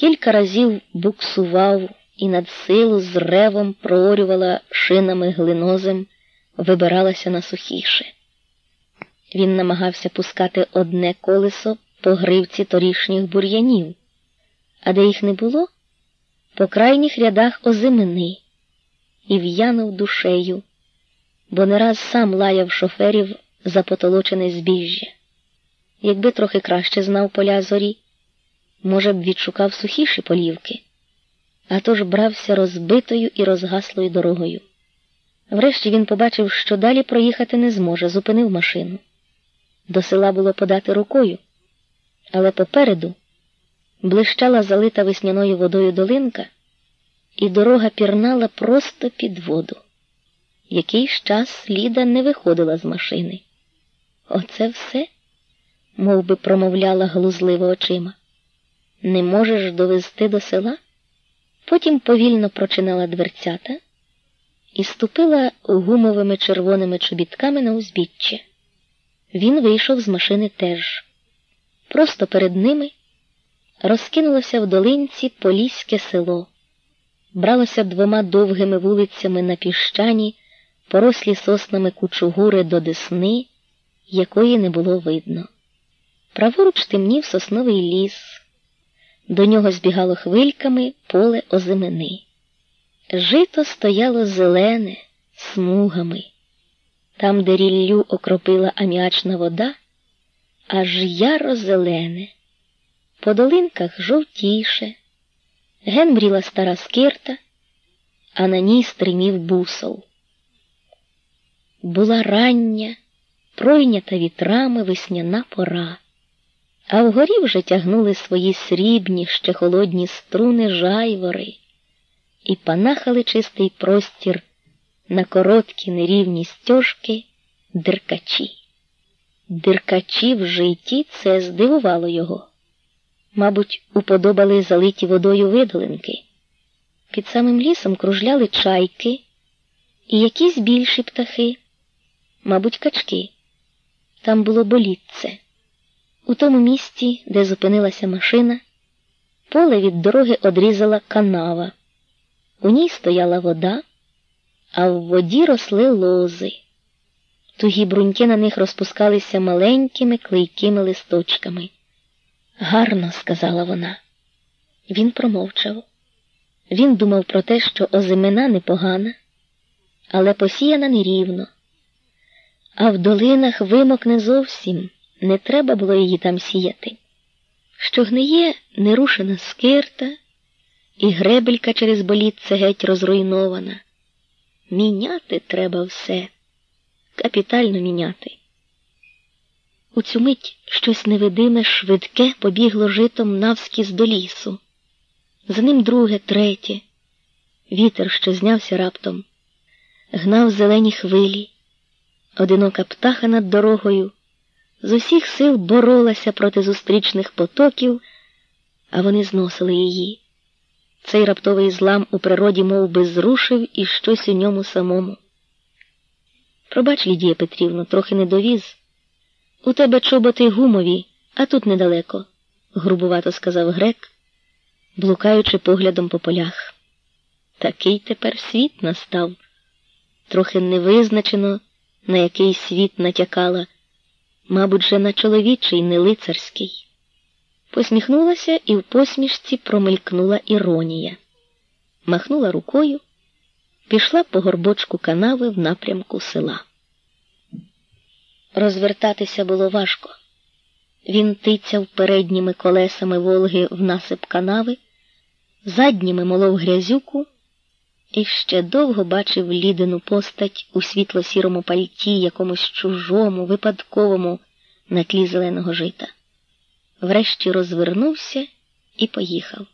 Кілька разів буксував і над силу з ревом проорювала шинами глинозем, вибиралася на сухіше. Він намагався пускати одне колесо по гривці торішніх бур'янів, а де їх не було, по крайніх рядах озимини і в'янув душею, бо не раз сам лаяв шоферів за потолочене збіжжя. Якби трохи краще знав поля зорі, може б відшукав сухіші полівки, а тож брався розбитою і розгаслою дорогою. Врешті він побачив, що далі проїхати не зможе, зупинив машину. До села було подати рукою, але попереду блищала залита весняною водою долинка, і дорога пірнала просто під воду. Якийсь час Ліда не виходила з машини. Оце все, мов би промовляла глузливо очима. Не можеш довести до села? Потім повільно прочинала дверцята і ступила гумовими червоними чобітками на узбіччя. Він вийшов з машини теж. Просто перед ними розкинулося в долинці Поліське село, бралося двома довгими вулицями на піщані, порослі соснами кучугури до десни, якої не було видно. Праворуч темнів сосновий ліс, до нього збігало хвильками поле озимини. Жито стояло зелене, смугами. Там, де ріллю окропила аміачна вода, аж яро зелене, по долинках жовтіше, ген мріла стара скирта, а на ній стримів бусол. Була рання, пройнята вітрами весняна пора, а вгорі вже тягнули свої срібні, ще холодні струни жайвори і панахали чистий простір на короткі нерівні стежки диркачі. Диркачі в житті це здивувало його. Мабуть, уподобали залиті водою видолинки. Під самим лісом кружляли чайки і якісь більші птахи, мабуть, качки. Там було болітце. У тому місці, де зупинилася машина, поле від дороги одрізала канава. У ній стояла вода, а в воді росли лози. Тугі бруньки на них розпускалися маленькими клейкими листочками. Гарно, сказала вона. Він промовчав. Він думав про те, що озимина непогана, але посіяна нерівно. А в долинах вимокне зовсім, не треба було її там сіяти. Що гниє нерушена скирта, і гребелька через болітце геть розруйнована. Міняти треба все, капітально міняти. У цю мить щось невидиме, швидке побігло житом навскіз до лісу. За ним друге, третє. Вітер, що знявся раптом, гнав зелені хвилі. Одинока птаха над дорогою з усіх сил боролася проти зустрічних потоків, а вони зносили її. Цей раптовий злам у природі мов би, зрушив і щось у ньому самому. Пробач, Лідія Петрівно, трохи не довіз. У тебе чоботи гумові, а тут недалеко, грубувато сказав грек, блукаючи поглядом по полях. Такий тепер світ настав. Трохи невизначено, на який світ натякала, мабуть, же на чоловічий, не лицарський. Посміхнулася і в посмішці промелькнула іронія. Махнула рукою, пішла по горбочку канави в напрямку села. Розвертатися було важко. Він тицяв передніми колесами Волги в насип канави, задніми молов грязюку і ще довго бачив лідину постать у світло-сірому пальті, якомусь чужому, випадковому на тлі зеленого жита врешті розвернувся і поїхав.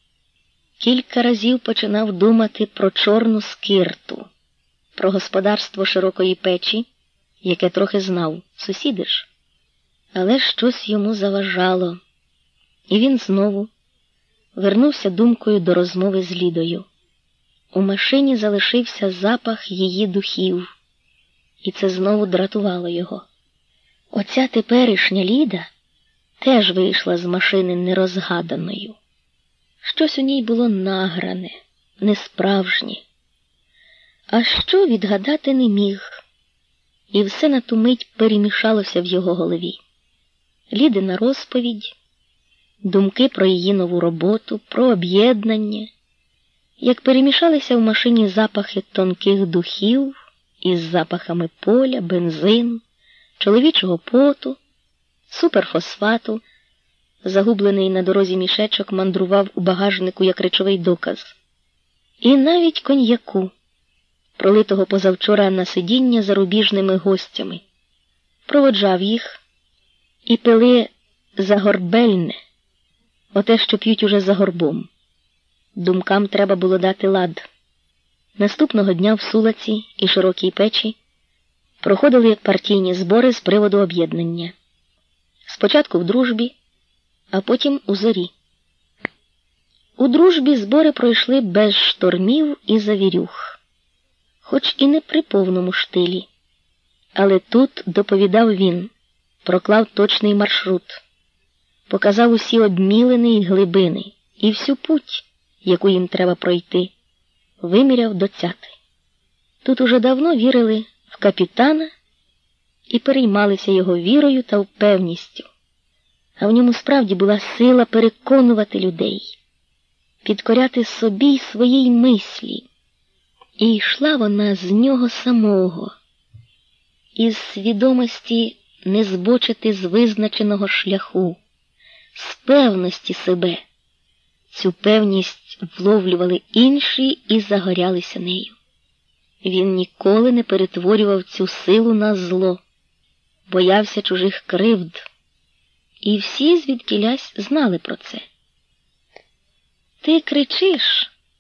Кілька разів починав думати про чорну скирту, про господарство широкої печі, яке трохи знав, сусіди ж. Але щось йому заважало, і він знову вернувся думкою до розмови з Лідою. У машині залишився запах її духів, і це знову дратувало його. Оця теперішня Ліда теж вийшла з машини нерозгаданою. Щось у ній було награне, несправжнє. А що відгадати не міг, і все на ту мить перемішалося в його голові. Лідина розповідь, думки про її нову роботу, про об'єднання, як перемішалися в машині запахи тонких духів із запахами поля, бензину, чоловічого поту, суперфосфату. Загублений на дорозі мішечок мандрував у багажнику як речовий доказ, і навіть коньяку, пролитого позавчора на сидіння зарубіжними гостями, проводжав їх і пили загорбельне, оте, що п'ють уже за горбом. Думкам треба було дати лад. Наступного дня в Сулаці і широкій печі проходили партійні збори з приводу об'єднання. Спочатку в дружбі а потім у зорі. У дружбі збори пройшли без штормів і завірюх, хоч і не при повному штилі. Але тут доповідав він, проклав точний маршрут, показав усі обмілини й глибини і всю путь, яку їм треба пройти, виміряв до цяти. Тут уже давно вірили в капітана і переймалися його вірою та впевністю а в ньому справді була сила переконувати людей, підкоряти собі й своїй мислі. І йшла вона з нього самого, із свідомості не збочити з визначеного шляху, з певності себе. Цю певність вловлювали інші і загорялися нею. Він ніколи не перетворював цю силу на зло, боявся чужих кривд і всі звідкілясь знали про це. Ти кричиш,